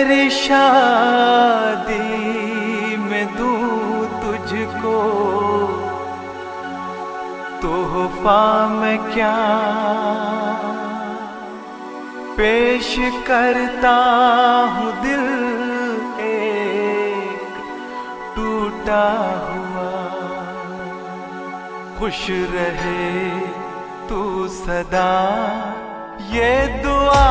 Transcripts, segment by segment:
तेरी शादी में दू तुझको। तोहफा में क्या पेश करता हूँ? दिल एक टूटा हुआ। खुश रहे तू सदा। ये दुआ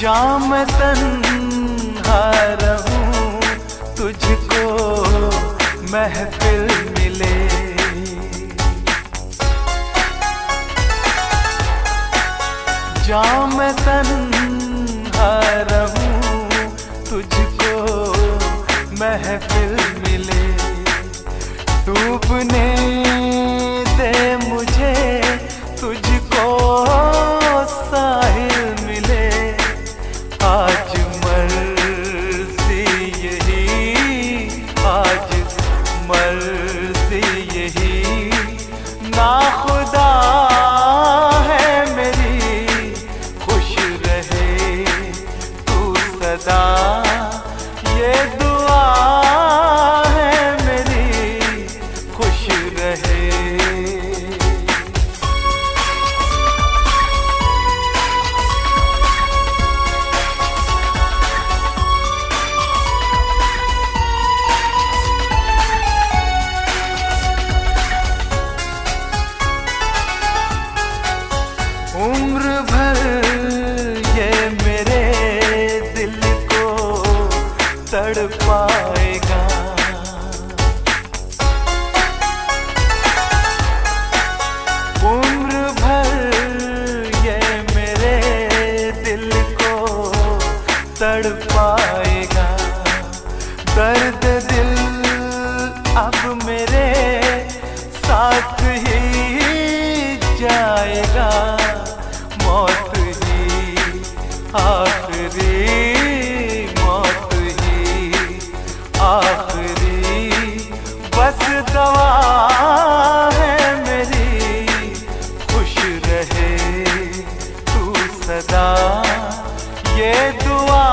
जाम तन्हा रहूँ तुझको महफिल मिले। जाम तन्हा रहूँ तुझको महफिल मिले। डूबने ना खुदा है मेरी खुश रहे तू सदा। तड़पाएगा। उम्र भर ये मेरे दिल को तड़पाएगा। दर्द दिल अब मेरे साथ ही जाएगा। दवा है मेरी। खुश रहे तू सदा। ये दुआ